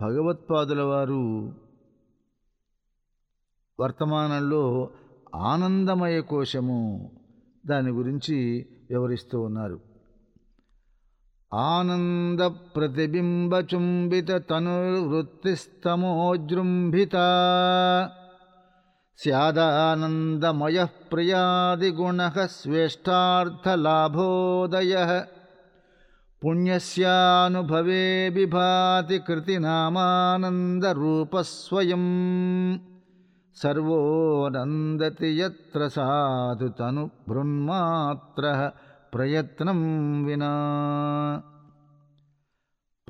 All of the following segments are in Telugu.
భగవత్పాదుల వారు వర్తమానంలో ఆనందమయ కోశము దాని గురించి వివరిస్తూ ఉన్నారు. ఆనంద ప్రతిబింబ చుంబిత తనువృత్తిస్తమోజృంభిత స్యాదానందమయ ప్రియాదిగుణ స్వేష్టార్థలాభోదయ పుణ్యస్యానుభవే బిభాతి కృతినామానందరూపస్వయం. సర్వోనందతి యత్ర సాధు తను బృన్మాత్ర ప్రయత్నం వినా.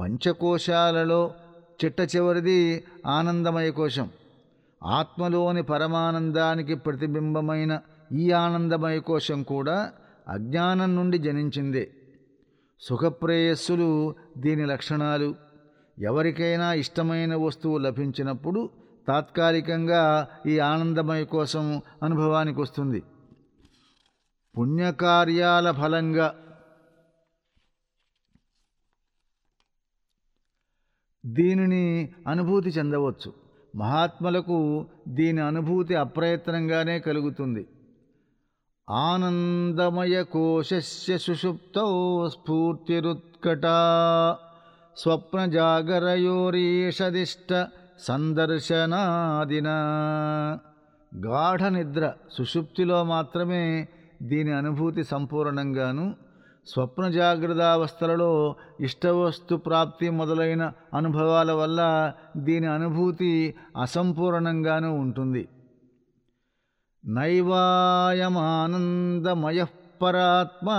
పంచకోశాలలో చిట్ట చివరిది ఆనందమయ కోశం. ఆత్మలోని పరమానందానికి ప్రతిబింబమైన ఈ ఆనందమయ కోశం కూడా అజ్ఞానం నుండి జనించిందే. సుఖప్రేయస్సులు దీని లక్షణాలు. ఎవరికైనా ఇష్టమైన వస్తువు లభించినప్పుడు తాత్కాలికంగా ఈ ఆనందమయ కోసం అనుభవానికి వస్తుంది. పుణ్యకార్యాల ఫలంగా. దీనిని అనుభూతి చెందవచ్చు. మహాత్ములకు దీని అనుభూతి అప్రయత్నంగానే కలుగుతుంది. ఆనందమయ కోశస్య సుషుప్తౌ స్ఫూర్తిరుత్కటా స్వప్నజాగరయోరీషదిష్ట సందర్శనాదిన. గాఢ నిద్ర సుషుప్తిలో మాత్రమే దీని అనుభూతి సంపూర్ణంగాను స్వప్న జాగ్రత్తావస్థలలో ఇష్టవస్తు ప్రాప్తి మొదలైన అనుభవాల వల్ల దీని అనుభూతి అసంపూర్ణంగానూ ఉంటుంది. నైవాయమానందమయ పరాత్మా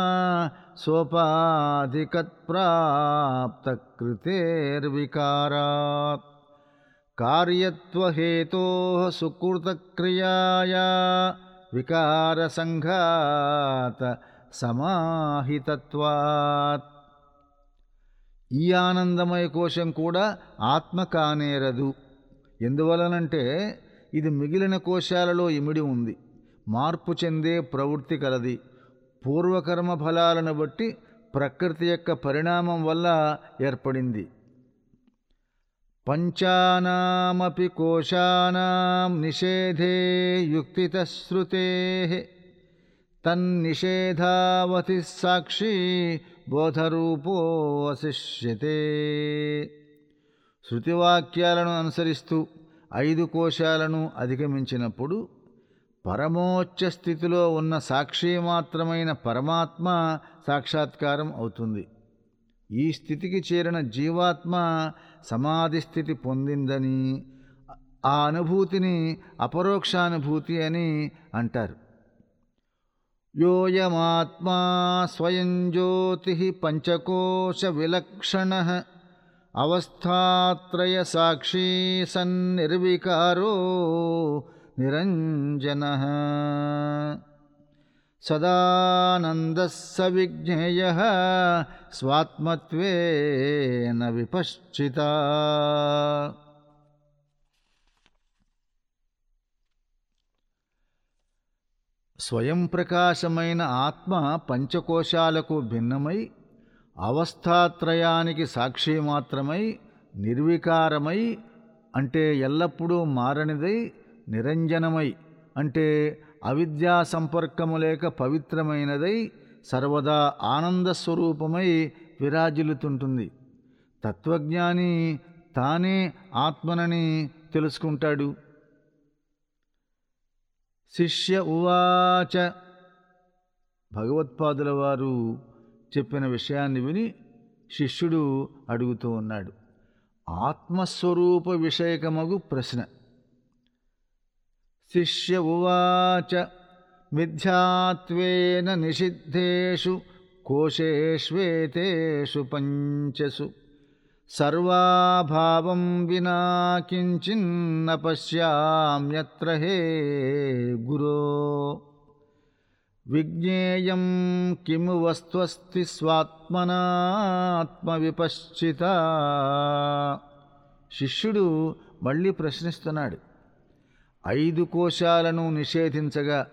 స్వపాధికత్ప్రాప్తకృతేర్వికారాత్ కార్యత్వహేతో సుకృతక్రియా వికారసంఘాత సమాహితత్వాత్ ఈ ఆనందమయ కోశం కూడా ఆత్మ కానేరదు ఎందువలనంటే ఇది మిగిలిన కోశాలలో ఇమిడి ఉంది. మార్పు చెందే ప్రవృత్తి కలది. పూర్వకర్మ ఫలాలను బట్టి ప్రకృతి యొక్క పరిణామం వల్ల ఏర్పడింది. పంచానామపి కోశానాం నిషేధే యుక్తితశ్రుతే తన్నిషేధావతి సాక్షి బోధరూపో వశిష్యతే. శృతివాక్యాలను అనుసరిస్తూ ఐదు కోశాలను అధిగమించినప్పుడు పరమోచ్చ స్థితిలో ఉన్న సాక్షి మాత్రమైన పరమాత్మ సాక్షాత్కారం అవుతుంది. ఈ స్థితికి చేరిన జీవాత్మ సమాధి స్థితి పొందిందని ఆ అనుభూతిని అపరోక్షానుభూతి అని అంటారు. యోయమాత్మా స్వయం జ్యోతి పంచకోశ విలక్షణ అవస్థాత్రయ సాక్షి సన్నిర్వికారో నిరంజన సదానంద స విజ్ఞేయ స్వాత్మత్వేన విపశ్చిత స్వయం ప్రకాశమైన ఆత్మ పంచకోశాలకు భిన్నమై అవస్థాత్రయానికి సాక్షి మాత్రమై నిర్వికారమై అంటే ఎల్లప్పుడూ మారనిదై నిరంజనమై అంటే అవిద్యా సంపర్కము లేక పవిత్రమైనదై సర్వదా ఆనంద స్వరూపమై విరాజిల్లుతుంటుంది. తత్వజ్ఞాని తానే ఆత్మనని తెలుసుకుంటాడు. శిష్య ఉవాచ. భగవత్పాదుల వారు చెప్పిన విషయాన్ని విని శిష్యుడు అడుగుతూ ఉన్నాడు ఆత్మస్వరూప విషయకమగు ప్రశ్న. శిష్య ఉవాచ మిథ్యాత్వేన నిషిద్ధేషు కోశేష్వేతేషు పంచసు. సర్వాభావం వినా కించిన్న పశ్యామ్యత్ర హే గురో. విజ్ఞేయం కిము వస్త్వస్తి స్వాత్మనాత్మవిపశ్చిత. శిష్యుడు మళ్ళీ ప్రశ్నిస్తున్నాడు ఐదు కోశాలను నిషేధించగా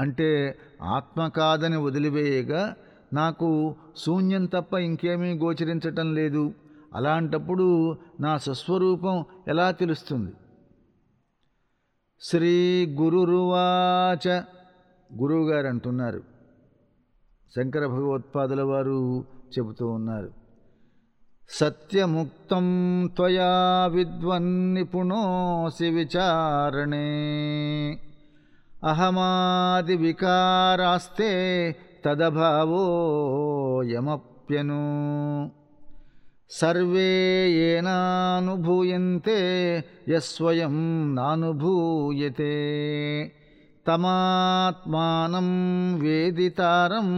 అంటే ఆత్మ కాదని వదిలివేయగా నాకు శూన్యం తప్ప ఇంకేమీ గోచరించటం లేదు అలాంటప్పుడు నా స్వస్వరూపం ఎలా తెలుస్తుంది? శ్రీ గురురువాచ గురువుగారు అంటున్నారు. శంకర భగవత్పాదుల వారు చెబుతూ ఉన్నారు. సత్యముక్తం త్వయా విద్వన్నిపుణోసి విచారణే. అహమాది వికారాస్తే తదభావో యమప్యను. సర్వే ఏనానుభూయంతే యస్వయం నానుభూయతే. తమాత్మానం వేదితారం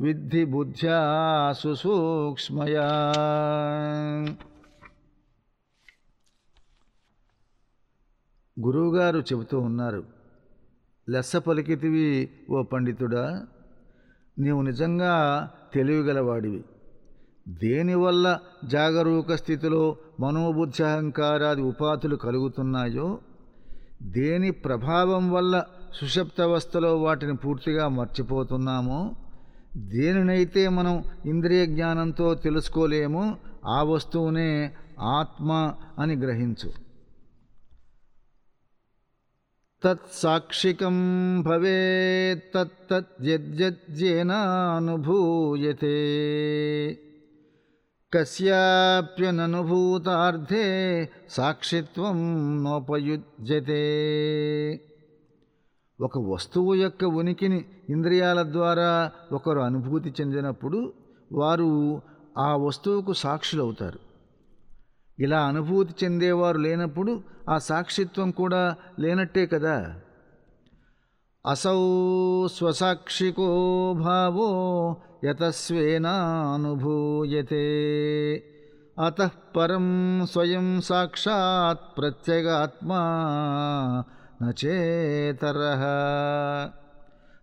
విద్ధి బుద్ధ్యా సుసూక్ష్మయా. గురువుగారు చెబుతూ ఉన్నారు లెస్స పలికితివి ఓ పండితుడా నీవు నిజంగా తెలివిగలవాడివి. దేనివల్ల జాగరూక స్థితిలో మనోబుద్ధి అహంకారాది ఉపాధులు కలుగుతున్నాయో దేని ప్రభావం వల్ల సుషప్తవస్థలో వాటిని పూర్తిగా మర్చిపోతున్నామో దేనినైతే మనం ఇంద్రియ జ్ఞానంతో తెలుసుకోలేమో ఆ వస్తువునే ఆత్మ అని గ్రహించు. తత్సాక్షికం భవేత్తద్యజ్యేనానుభూయతే కస్యాప్యననుభూతార్థే సాక్షిత్వం నోపయుజ్యతే ఒక వస్తువు యొక్క ఉనికిని ఇంద్రియాల ద్వారా ఒకరు అనుభూతి చెందినప్పుడు వారు ఆ వస్తువుకు సాక్షులవుతారు. ఇలా అనుభూతి చెందేవారు లేనప్పుడు ఆ సాక్షిత్వం కూడా లేనట్టే కదా? అసౌ స్వసాక్షికో భావో యతస్వేనానుభూయతే. అత పరం స్వయం సాక్షాత్ ప్రత్యేగాత్మా నచేతర.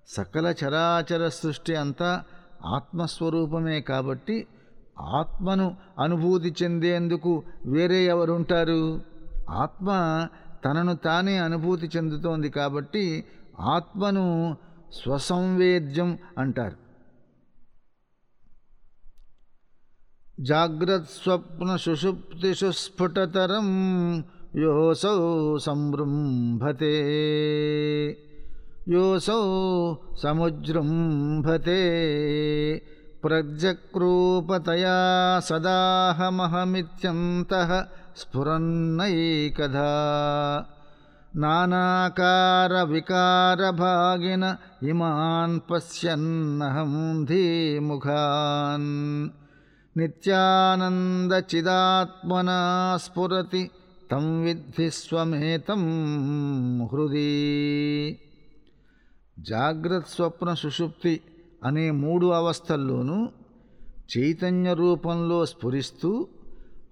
సకల చరాచర సృష్టి అంతా ఆత్మస్వరూపమే కాబట్టి ఆత్మను అనుభూతి చెందేందుకు వేరే ఎవరుంటారు? ఆత్మ తనను తానే అనుభూతి చెందుతోంది కాబట్టి ఆత్మను స్వసంవేద్యం అంటారు. जाग्रत्स्वप्नसुषुप्तिषु स्फुटतरं योऽसौ संबृम्भते। योऽसौ समुजृम्भते प्रजग्रूपतया सदाहमहमित्यन्तः स्फुरन्नैकधा। नानाकारविकारभागिन इमान् पश्यन्नहं धीमुखान्। ధీముఖాన్ నిత్యానందచిదాత్మనా స్ఫురతి తం విద్ధి స్వమేతం హృది. జాగ్రత్ స్వప్న సుషుప్తి అనే మూడు అవస్థల్లోనూ చైతన్య రూపంలో స్ఫురిస్తూ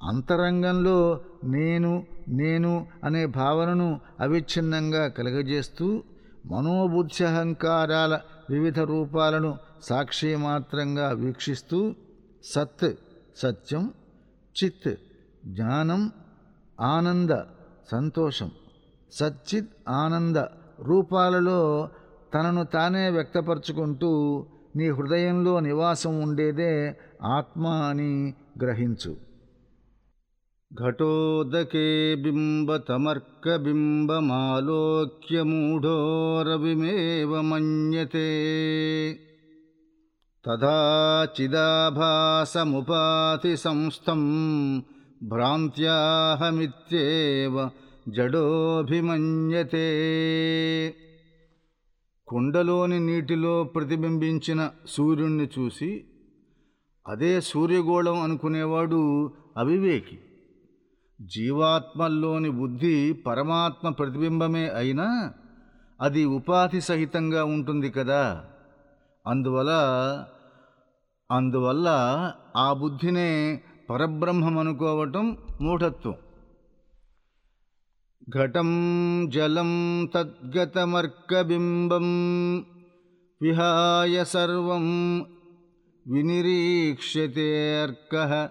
అంతరంగంలో నేను నేను అనే భావనను అవిచ్ఛిన్నంగా కలగజేస్తూ మనోబుద్ధ్యహంకారాల వివిధ రూపాలను సాక్షి మాత్రంగా వీక్షిస్తూ సత్ సత్యం చిత్ జ్ఞానం ఆనంద సంతోషం. సచ్చిత్ ఆనంద రూపాలలో తనను తానే వ్యక్తపరుచుకుంటూ నీ హృదయంలో నివాసం ఉండేదే ఆత్మ అని గ్రహించు. ఘటోదకే బింబతమర్కబింబమాలోక్యమూఢోరవిమేవ మన్యతే తథా సంస్థం భ్రాంత్యాహమిత్యేవ జడోభిమన్యతే. కుండలోని నీటిలో ప్రతిబింబించిన సూర్యుణ్ణి చూసి అదే సూర్యగోళం అనుకునేవాడు అవివేకి. జీవాత్మల్లోని బుద్ధి పరమాత్మ ప్రతిబింబమే అయినా అది ఉపాధి సహితంగా ఉంటుంది కదా. అందువల్ల అందువల్ల ఆ బుద్ధినే పరబ్రహ్మం అనుకోవటం మూఢత్వం. ఘటం జలం తద్గతమర్కబింబం విహాయ సర్వం వినిరీక్ష్యతేర్క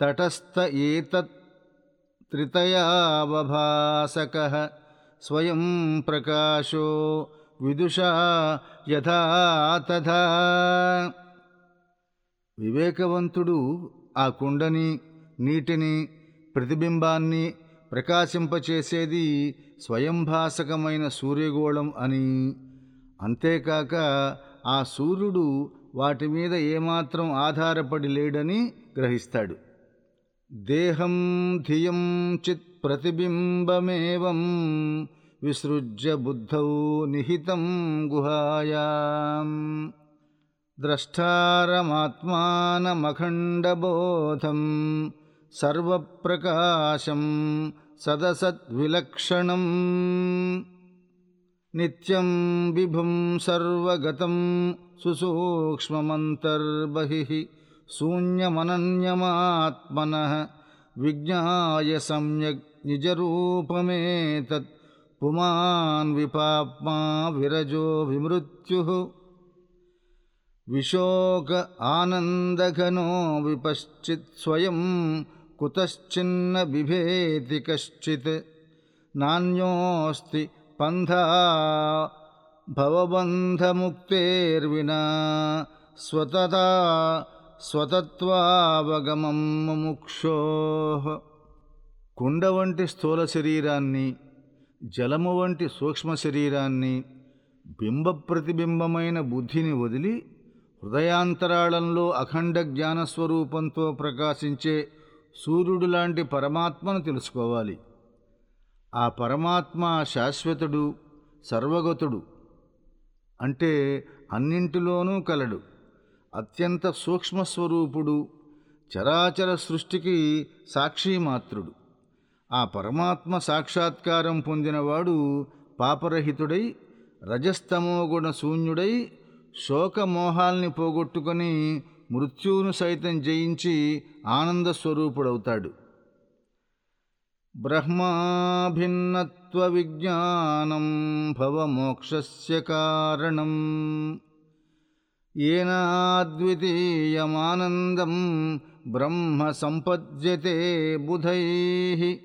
తటస్థ ఏతత్ త్రితయావభాసక స్వయం ప్రకాశో విదుషా యథా తథా వివేకవంతుడు ఆ కుండని నీటిని ప్రతిబింబాన్ని ప్రకాశింపచేసేది స్వయంభాసకమైన సూర్యగోళం అని. అంతేకాక ఆ సూర్యుడు వాటి మీద ఏమాత్రం ఆధారపడి లేడని గ్రహిస్తాడు. దేహం ధియం చిత్ ప్రతిబింబమేవం విసృజ్య బుద్ధౌ నిహితం గుహాయాం. ద్రష్టారమాత్మానమఖండబోధం సర్వప్రకాశం సదసద్విలక్షణం. నిత్యం విభుం సర్వగతం సుసూక్ష్మమంతర్బహిః శూన్యమనన్యమాత్మనः విజ్ఞాయ సమ్యక్ నిజరూపమేతత్. పుమాన్ విపాప్మా విరజో విమృత్యుః. విశోక ఆనందఘనో విపశ్చిత్ స్వయం కుతశ్చిన్న బిభేతి కశ్చిత్. నాణ్యోస్తి పంథా భవబంధముక్తేర్వినా స్వతతా స్వతత్వావగమం ముముక్షో. కుండ వంటి స్థూల శరీరాన్ని జలము వంటి సూక్ష్మ శరీరాన్ని బింబ ప్రతిబింబమైన బుద్ధిని వదిలి హృదయాంతరాళంలో అఖండ జ్ఞానస్వరూపంతో ప్రకాశించే సూర్యుడు లాంటి పరమాత్మను తెలుసుకోవాలి. ఆ పరమాత్మ శాశ్వతుడు సర్వగతుడు అంటే అన్నింటిలోనూ కలడు. అత్యంత సూక్ష్మస్వరూపుడు చరాచర సృష్టికి సాక్షిమాత్రుడు. ఆ పరమాత్మ సాక్షాత్కారం పొందినవాడు పాపరహితుడై రజస్తమోగుణ శూన్యుడై శోకమోహాల్ని పోగొట్టుకొని మృత్యువును సైతం జయించి ఆనంద స్వరూపుడవుతాడు బ్రహ్మాభిన్నత్వ విజ్ఞానం భవమోక్షస్య కారణం. ఏనాద్వితీయమానందం బ్రహ్మ సంపద్యతే బుధై.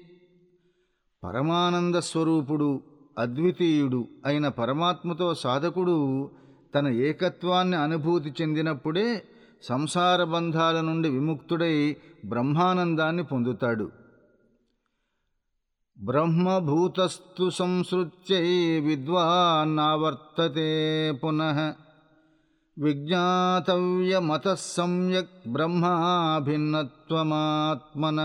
పరమానంద స్వరూపుడు అద్వితీయుడు అయిన పరమాత్మతో సాధకుడు తన ఏకత్వాన్ని అనుభూతి చెందినప్పుడే సంసార బంధాల నుండి విముక్తుడై బ్రహ్మానందాన్ని పొందుతాడు. బ్రహ్మభూతస్థు సంసృత్యై విద్వాన్నావర్తతే పునః విజ్ఞాతవ్యమత సమ్యక్ బ్రహ్మాభిన్నత్వమాత్మన.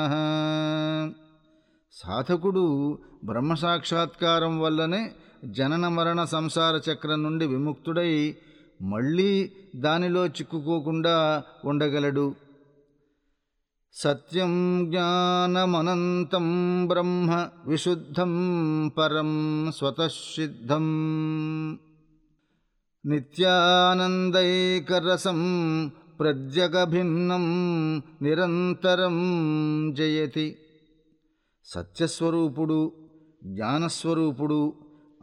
సాధకుడు బ్రహ్మసాక్షాత్కారం వల్లనే జనన మరణ సంసార చక్రం నుండి విముక్తుడై మళ్ళీ దానిలో చిక్కుకోకుండా ఉండగలడు. సత్యం జ్ఞానమనంతం బ్రహ్మ విశుద్ధం పరం స్వతసిద్ధం. నిత్యానందైకరసం ప్రద్యగభిన్నం నిరంతరం జయతి. సత్యస్వరూపుడు జ్ఞానస్వరూపుడు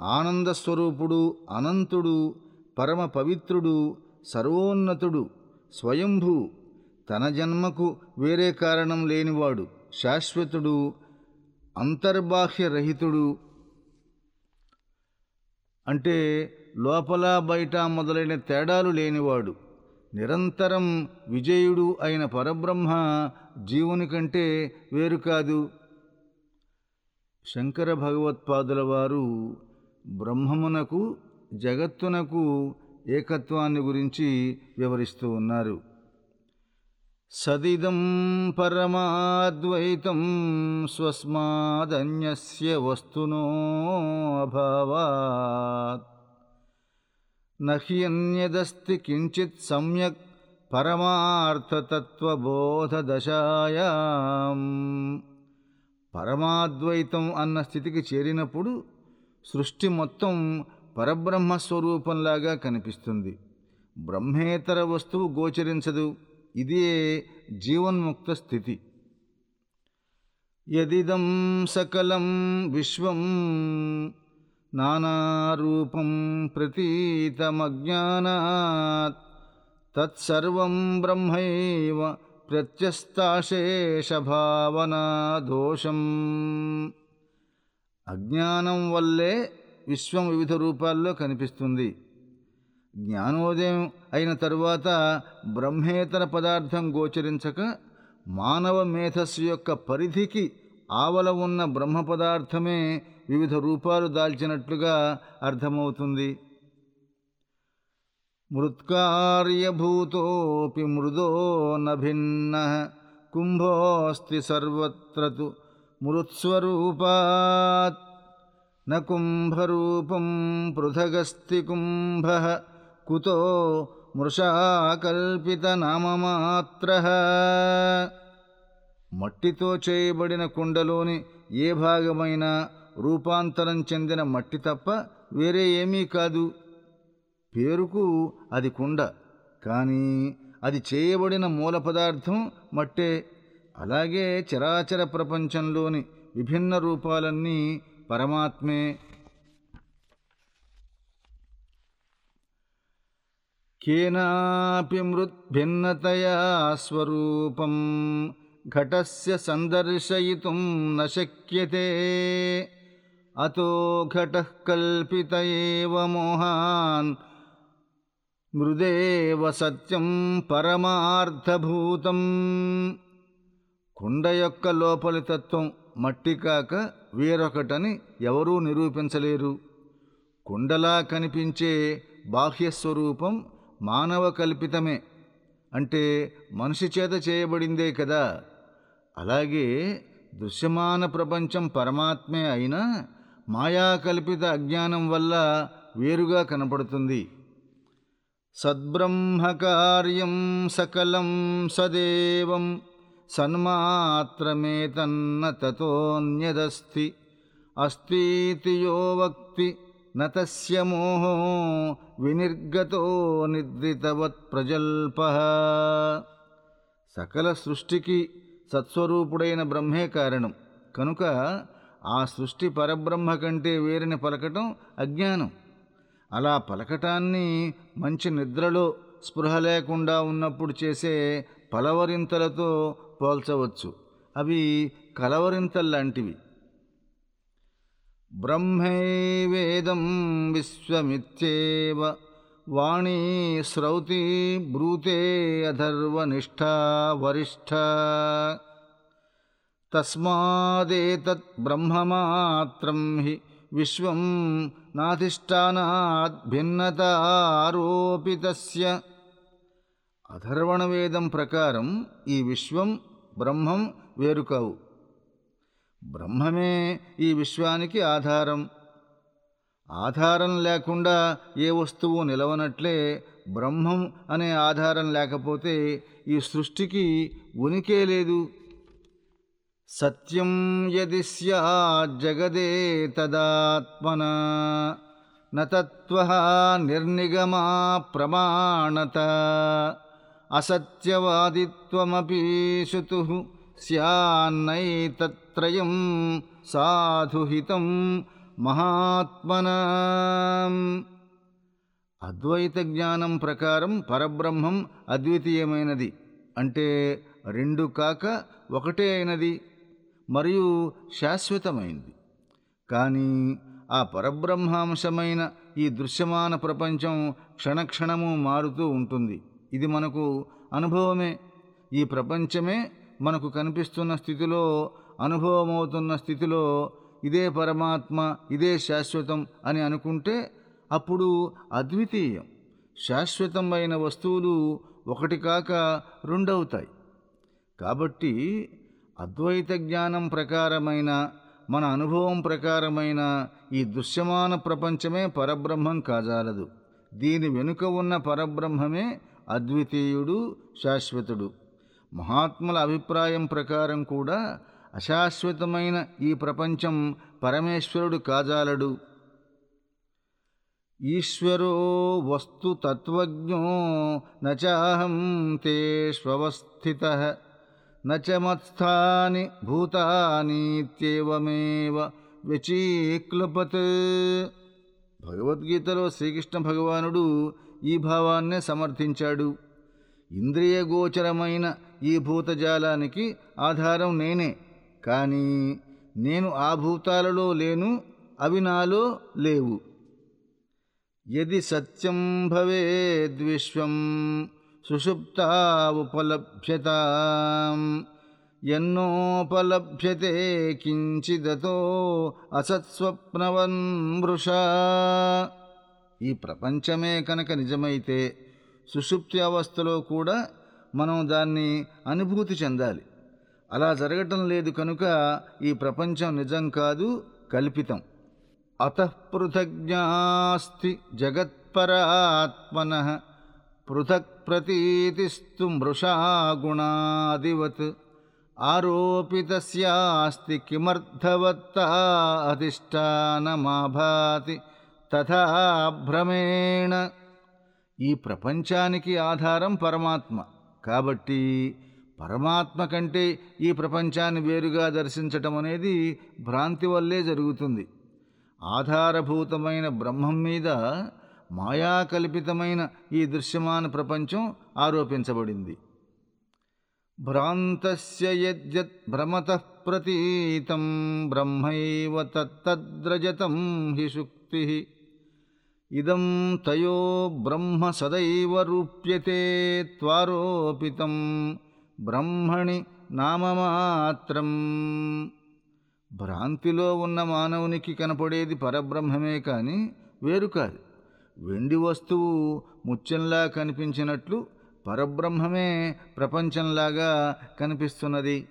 ఆనందస్వరూపుడు అనంతుడు పరమ పవిత్రుడు సర్వోన్నతుడు స్వయంభూ. తన జన్మకు వేరే కారణం లేనివాడు శాశ్వతుడు అంతర్బాహ్యరహితుడు. అంటే లోపల బయట మొదలైన తేడాలు లేనివాడు. నిరంతరం విజయుడు అయిన పరబ్రహ్మ జీవుని కంటే వేరు కాదు. శంకర భగవత్పాదుల వారు బ్రహ్మమునకు జగత్తునకు ఏకత్వాన్ని గురించి వివరిస్తూ ఉన్నారు. సదిదం పరమాద్వైతం స్వస్మాదన్యస్య వస్తునోభావాత్ నహ్యన్యదస్తి కించిత్ సమ్యక్ పరమార్థతత్వబోధదశాయాం. పరమాద్వైతం అన్న స్థితికి చేరినప్పుడు సృష్టి మొత్తం పరబ్రహ్మస్వరూపంలాగా కనిపిస్తుంది. బ్రహ్మేతర వస్తువు గోచరించదు. ఇదే జీవన్ముక్త స్థితి. యదిదం సకలం విశ్వం నానారూపం ప్రతీతమజ్ఞానాత్ తత్సర్వం బ్రహ్మైవ ప్రత్యస్తాశేషభావనా దోషం. అజ్ఞానం వల్లే విశ్వం వివిధ రూపాల్లో కనిపిస్తుంది. జ్ఞానోదయం అయిన తరువాత బ్రహ్మేతర పదార్థం గోచరించక మానవ మేధస్సు యొక్క పరిధికి ఆవల ఉన్న బ్రహ్మ పదార్థమే వివిధ రూపాలు దాల్చినట్లుగా అర్థమవుతుంది. మృత్కార్యభూతోపి మృదో నభిన్న కుంభోస్తి సర్వత్ర తు మృత్స్వరూపాత్ న కుంభరూపం పృథగస్తి కుంభ కుతో మృషాకల్పితనామమాత్ర మట్టితో చేయబడిన కుండలోని ఏ భాగమైనా రూపాంతరం చెందిన మట్టి తప్ప వేరే ఏమీ కాదు. పేరుకు అది కుండ కానీ అది చేయబడిన మూల పదార్థం మట్టే. అలాగే చరాచర ప్రపంచంలోని విభిన్న రూపాలన్నీ పరమాత్మే. కేనాపి మృద్భిన్నతయా స్వరూపం ఘటస్య సందర్శయితుం నశక్యతే అతో ఘట కల్పిత మోహాన్ మృదేవ సత్యం పరమార్థభూతం. కుండ యొక్క లోపలి తత్వం మట్టి కాక వేరొకటని ఎవరూ నిరూపించలేరు. కుండలా కనిపించే బాహ్యస్వరూపం మానవ కల్పితమే. అంటే మనిషి చేత చేయబడిందే కదా. అలాగే దృశ్యమాన ప్రపంచం పరమాత్మే అయినా మాయాకల్పిత అజ్ఞానం వల్ల వేరుగా కనపడుతుంది. సద్బ్రహ్మకార్యం సకలం సదేవం సన్మాత్రమేతన్న తతోన్యదస్తి. అస్తీతి యో వక్తి నతస్య మోహో వినిర్గతో నిద్రితవత్ ప్రజల్ప. సకల సృష్టికి సత్స్వరూపుడైన బ్రహ్మే కారణం. కనుక ఆ సృష్టి పరబ్రహ్మ కంటే వేరిని పలకటం అజ్ఞానం. అలా పలకటాన్ని మంచి నిద్రలో స్పృహ లేకుండా ఉన్నప్పుడు చేసే పలవరింతలతో పోల్చవచ్చు. అవి కలవరింతల్లాంటివి బ్రహ్మైవేదం విశ్వమిత్యేవ వాణీ శ్రౌతి బ్రూతే అధర్వనిష్ట వరిష్ట తస్మాదేతత్ బ్రహ్మమాత్రం హి విశ్వం నాధిష్టానాద్ భిన్నతారోపితస్య. అధర్వణవేదం ప్రకారం ఈ విశ్వం బ్రహ్మం వేరు కావు బ్రహ్మమే ఈ విశ్వానికి ఆధారం. ఆధారం లేకుండా ఏ వస్తువు నిలవనట్లే బ్రహ్మం అనే ఆధారం లేకపోతే ఈ సృష్టికి ఉనికే లేదు. సత్యం యది జగదే తదాత్మన నతత్వ నిర్నిగమా ప్రమాణత. అసత్యవాదిత్వమపి శుతు స్యాన్నైతత్రయం సాధుహితం మహాత్మనా. అద్వైత జ్ఞానం ప్రకారం పరబ్రహ్మం అద్వితీయమైనది. అంటే రెండు కాక ఒకటే అయినది మరియు శాశ్వతమైంది. కానీ ఆ పరబ్రహ్మాంశమైన ఈ దృశ్యమాన ప్రపంచం క్షణక్షణము మారుతూ ఉంటుంది. ఇది మనకు అనుభవమే. ఈ ప్రపంచమే మనకు కనిపిస్తున్న స్థితిలో అనుభవమవుతున్న స్థితిలో ఇదే పరమాత్మ ఇదే శాశ్వతం అని అనుకుంటే అప్పుడు అద్వితీయం. శాశ్వతమైన వస్తువులు ఒకటి కాక రెండవుతాయి. కాబట్టి అద్వైత జ్ఞానం ప్రకారమైన మన అనుభవం ప్రకారమైన ఈ దృశ్యమాన ప్రపంచమే పరబ్రహ్మం కాజాలదు. దీని వెనుక ఉన్న పరబ్రహ్మమే అద్వితీయుడు శాశ్వతుడు. మహాత్ముల అభిప్రాయం ప్రకారం కూడా అశాశ్వతమైన ఈ ప్రపంచం పరమేశ్వరుడు కాజాలడు. ఈశ్వరో వస్తు తత్వజ్ఞో నచాహం తేష్వస్థిత నచ మత్స్థాని భూతానీత్యేవమేవ వ్యచీక్లపత్. భగవద్గీతలో శ్రీకృష్ణ భగవానుడు ఈ భావాన్నే సమర్థించాడు. ఇంద్రియగోచరమైన ఈ భూతజాలానికి ఆధారం నేనే. కానీ నేను ఆ భూతాలలో లేను అవి నాలో లేవు. యది సత్యం భవేద్విశ్వం సుషుప్తా ఉపలభ్యత. ఎన్నోపలభ్యతే కించిదతో అసత్స్వప్నవన్ మృషా. ఈ ప్రపంచమే కనుక నిజమైతే సుషుప్తి అవస్థలో కూడా మనం దాన్ని అనుభూతి చెందాలి. అలా జరగటం లేదు కనుక ఈ ప్రపంచం నిజం కాదు కల్పితం. అతఃపృథజ్ఞాస్తి జగత్పరాత్మన పృథక్ ప్రతీతిస్తు మృషా గుణాదివత్ ఆరోపితస్యాస్తి కిమర్థవత్తా అధిష్టానమాభాతి తథా భ్రమేణ. ఈ ప్రపంచానికి ఆధారం పరమాత్మ. కాబట్టి పరమాత్మ కంటే ఈ ప్రపంచాన్ని వేరుగా దర్శించటం అనేది భ్రాంతి వల్లే జరుగుతుంది. ఆధారభూతమైన బ్రహ్మం మీద మాయాకల్పితమైన ఈ దృశ్యమాన ప్రపంచం ఆరోపించబడింది. భ్రాంతస్య యద్యత్ ప్రతీతం బ్రహ్మైవ తద్రజతం హి శుక్తి. ఇదం తయో బ్రహ్మ సదైవ రూప్యతే త్వారోపితం బ్రహ్మణి నామమాత్రం. భ్రాంతిలో ఉన్న మానవునికి కనపడేది పరబ్రహ్మమే కాని వేరు కాదు. వెండి వస్తువు ముత్యంలా కనిపించినట్లు పరబ్రహ్మమే ప్రపంచంలాగా కనిపిస్తున్నది.